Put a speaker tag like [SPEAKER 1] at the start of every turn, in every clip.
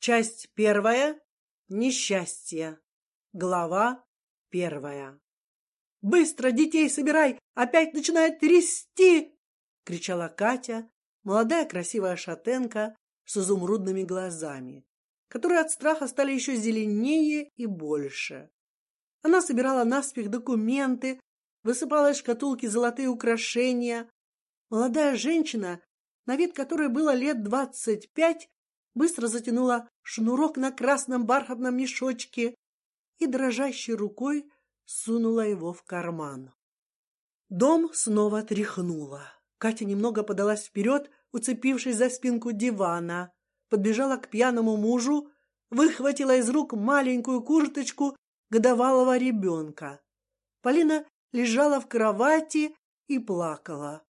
[SPEAKER 1] Часть первая. Несчастье. Глава первая. Быстро детей собирай, опять начинает трясти! кричала Катя, молодая красивая шатенка с изумрудными глазами, которые от страха стали еще зеленее и больше. Она собирала наспех документы, высыпала из шкатулки золотые украшения. Молодая женщина, на вид которой было лет двадцать пять, быстро затянула шнурок на красном бархатном мешочке и дрожащей рукой сунула его в карман. Дом снова тряхнуло. Катя немного подалась вперед, уцепившись за спинку дивана, подбежала к пьяному мужу, выхватила из рук маленькую курточку годовалого ребенка. Полина лежала в кровати и плакала.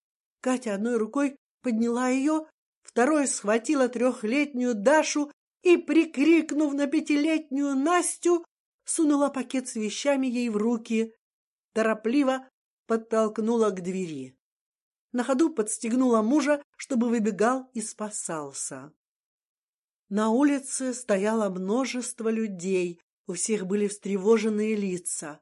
[SPEAKER 1] Катя одной рукой подняла ее, второй схватила трехлетнюю Дашу и, прикрикнув на пятилетнюю Настю, сунула пакет с вещами ей в руки, торопливо подтолкнула к двери. На ходу подстегнула мужа, чтобы выбегал и спасался. На улице стояло множество людей, у всех были встревоженные лица.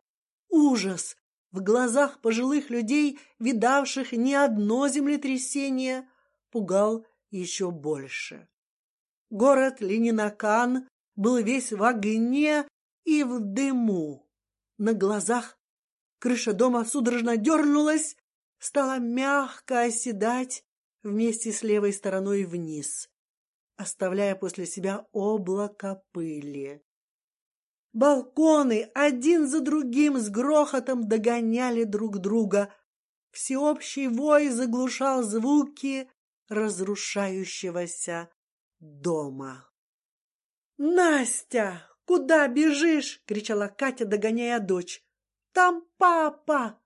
[SPEAKER 1] Ужас в глазах пожилых людей, видавших не одно землетрясение, пугал еще больше. Город Ленинакан был весь в огне и в дыму. На глазах крыша дома судорожно дернулась, стала мягко оседать вместе с левой стороной вниз, оставляя после себя облако пыли. Балконы один за другим с грохотом догоняли друг друга. Всеобщий вой заглушал звуки разрушающегося дома. Настя, куда бежишь? кричала Катя, догоняя дочь. Там папа!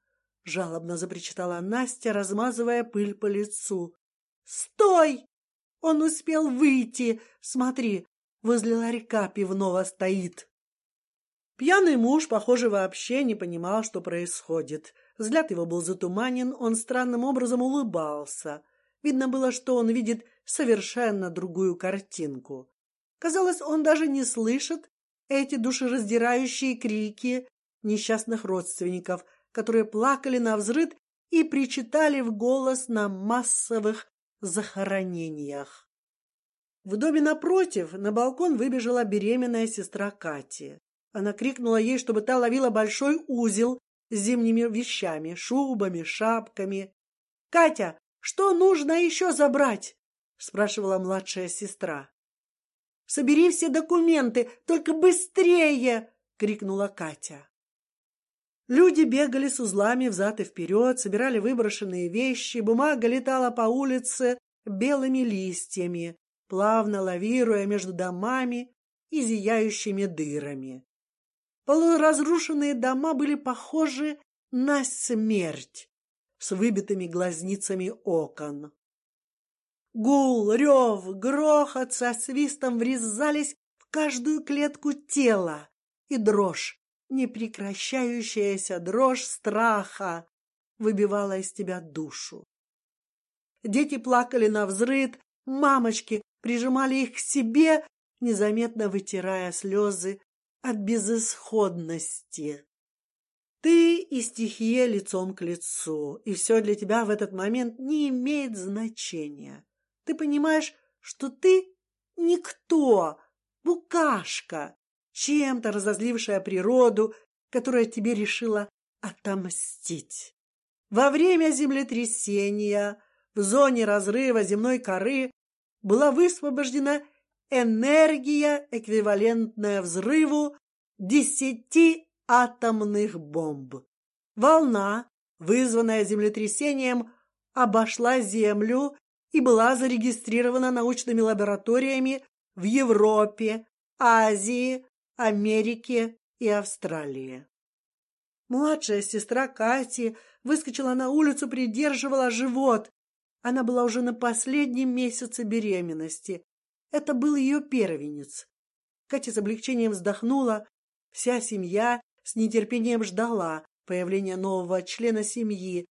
[SPEAKER 1] жалобно запричитала Настя, размазывая пыль по лицу. Стой! Он успел выйти. Смотри, возле ларька пивного стоит. Пьяный муж, похоже, вообще не понимал, что происходит. Взгляд его был затуманен, он странным образом улыбался. Видно было, что он видит совершенно другую картинку. Казалось, он даже не слышит эти душераздирающие крики несчастных родственников, которые плакали на взрыд и причитали в голос на массовых захоронениях. В доме напротив на балкон выбежала беременная сестра Кати. Она крикнула ей, чтобы та ловила большой узел с зимними вещами, шубами, шапками. Катя, что нужно еще забрать? спрашивала младшая сестра. Собери все документы, только быстрее! крикнула Катя. Люди бегали с узлами взад и вперед, собирали выброшенные вещи, бумага летала по улице белыми листьями, плавно лавируя между домами и зияющими дырами. Полуразрушенные дома были похожи на смерть с выбитыми глазницами окон. Гул, рев, грохот со свистом врезались в каждую клетку тела, и дрожь, непрекращающаяся дрожь страха, выбивала из тебя душу. Дети плакали на взрыд, мамочки прижимали их к себе, незаметно вытирая слезы от безысходности. И стихия лицом к лицу, и все для тебя в этот момент не имеет значения. Ты понимаешь, что ты никто, букашка, чем-то разозлившая природу, которая тебе решила отомстить. Во время землетрясения в зоне разрыва земной коры была высвобождена энергия, эквивалентная взрыву десяти атомных бомб. Волна, вызванная землетрясением, обошла Землю и была зарегистрирована научными лабораториями в Европе, Азии, Америке и Австралии. Младшая сестра Кати выскочила на улицу, придерживала живот. Она была уже на последнем месяце беременности. Это был ее первенец. Катя с облегчением вздохнула. Вся семья с нетерпением ждала появления нового члена семьи.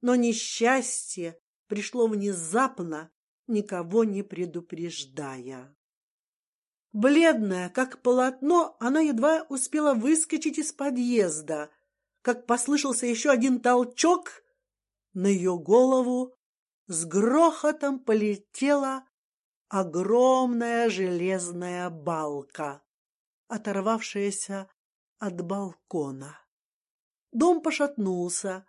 [SPEAKER 1] Но несчастье пришло внезапно, никого не предупреждая. Бледная, как полотно, она едва успела выскочить из подъезда, как послышался еще один толчок, на ее голову с грохотом полетела огромная железная балка, оторвавшаяся от балкона. Дом пошатнулся,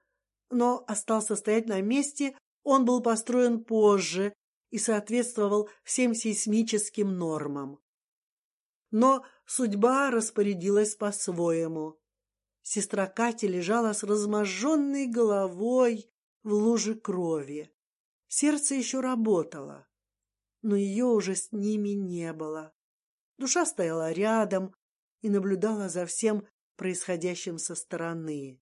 [SPEAKER 1] но остался стоять на месте. Он был построен позже и соответствовал всем сейсмическим нормам. Но судьба распорядилась по-своему. Сестра Кати лежала с разможженной головой в луже крови. Сердце еще работало, но ее уже с ними не было. Душа стояла рядом и наблюдала за всем происходящим со стороны.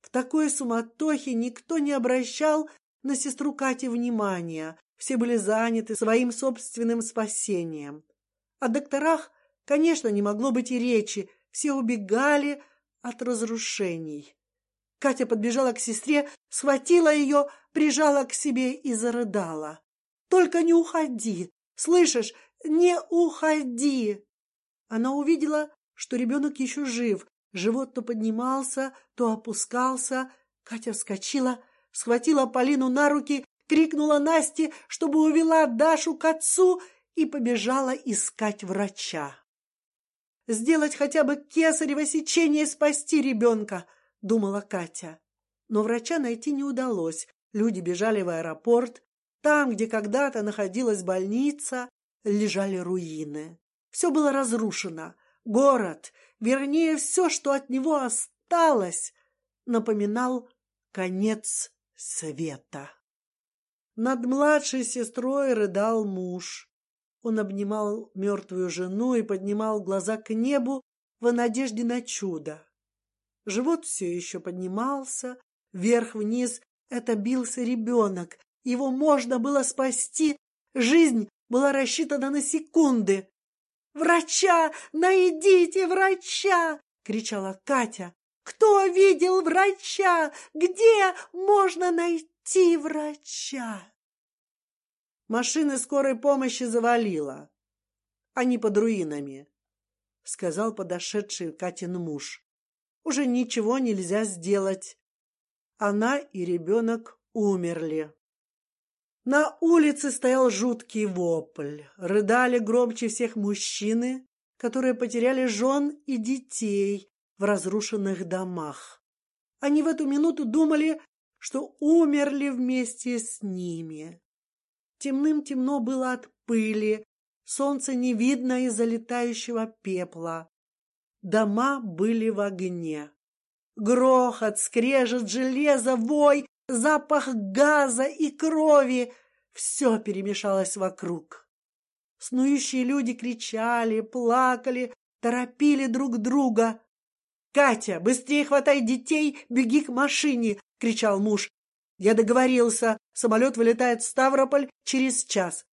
[SPEAKER 1] В такой суматохе никто не обращал на сестру Кати внимания, все были заняты своим собственным спасением. О докторах, конечно, не могло быть и речи, все убегали от разрушений. Катя подбежала к сестре, схватила ее, прижала к себе и зарыдала. Только не уходи, слышишь? Не уходи. Она увидела, что ребенок еще жив, живот то поднимался, то опускался. Катя вскочила, схватила Полину на руки, крикнула Насте, чтобы увела Дашу к отцу и побежала искать врача. Сделать хотя бы кесарево сечение и спасти ребенка, думала Катя. Но врача найти не удалось. Люди бежали в аэропорт. Там, где когда-то находилась больница, лежали руины. Все было разрушено. Город, вернее, все, что от него осталось, напоминал конец света. Над младшей сестрой рыдал муж. Он обнимал мертвую жену и поднимал глаза к небу в надежде на чудо. Живот все еще поднимался вверх-вниз. Это бился ребенок. Его можно было спасти. Жизнь была рассчитана на секунды. Врача, найдите врача! кричала Катя. Кто видел врача? Где можно найти врача? Машины скорой помощи завалило. Они под руинами, сказал подошедший Катин муж. Уже ничего нельзя сделать. Она и ребенок умерли. На улице стоял жуткий вопль. Рыдали громче всех мужчины, которые потеряли жен и детей в разрушенных домах. Они в эту минуту думали, что умерли вместе с ними. Темным темно было от пыли, солнце не видно из-за летающего пепла. Дома были в огне. Грохот, скрежет железа, вой, запах газа и крови — все перемешалось вокруг. Снующие люди кричали, плакали, торопили друг друга. Катя, быстрее хватай детей, беги к машине! кричал муж. Я договорился, самолет вылетает в Ставрополь через час.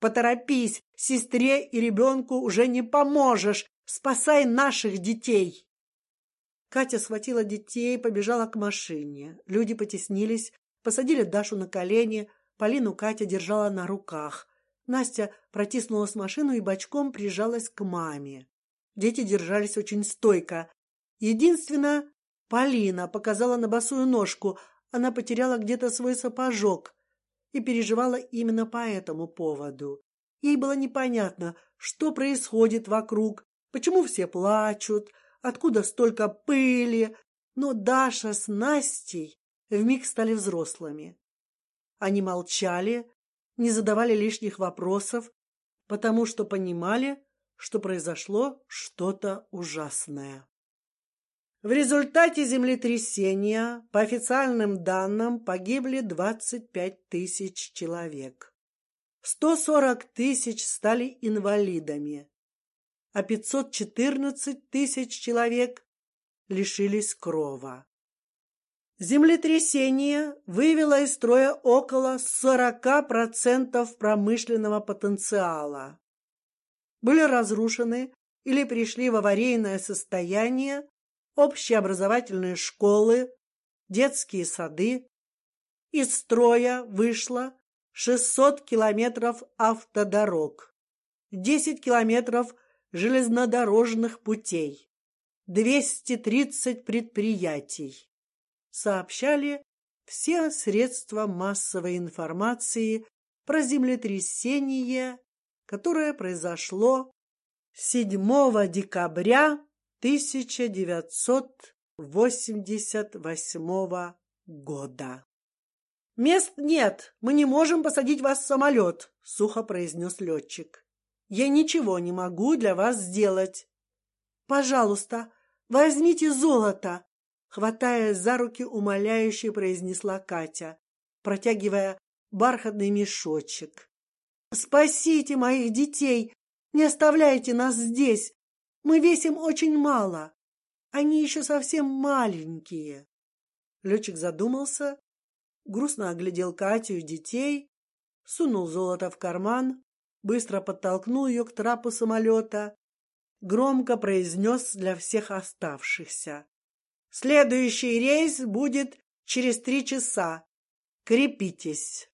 [SPEAKER 1] Поторопись, сестре и ребенку уже не поможешь. Спасай наших детей. Катя схватила детей, побежала к машине. Люди потеснились, посадили Дашу на колени, Полину Катя держала на руках. Настя протиснулась в машину и бочком прижалась к маме. Дети держались очень стойко. Единственно, Полина показала на босую ножку. Она потеряла где-то свой сапожок и переживала именно по этому поводу. Ей было непонятно, что происходит вокруг, почему все плачут, откуда столько пыли, но Даша с Настей вмиг стали взрослыми. Они молчали, не задавали лишних вопросов, потому что понимали, что произошло что-то ужасное. В результате землетрясения, по официальным данным, погибли 25 тысяч человек. 140 тысяч стали инвалидами а 514 тысяч человек лишились крова. Землетрясение вывело из строя около 40% промышленного потенциала. Были разрушены или пришли в аварийное состояние общеобразовательные школы, детские сады. Из строя вышло 600 километров автодорог. десять километров железнодорожных путей, двести тридцать предприятий. Сообщали все средства массовой информации про землетрясение, которое произошло 7 декабря 1988 года. Мест нет, мы не можем посадить вас в самолет, сухо произнес летчик. Я ничего не могу для вас сделать. Пожалуйста, возьмите золото, хватая за руки, умоляюще произнесла Катя, протягивая бархатный мешочек. Спасите моих детей, не оставляйте нас здесь. Мы весим очень мало. Они еще совсем маленькие. Летчик задумался, грустно оглядел Катю и детей, сунул золото в карман, быстро подтолкнул ее к трапу самолета, громко произнес для всех оставшихся: "Следующий рейс будет через три часа. Крепитесь".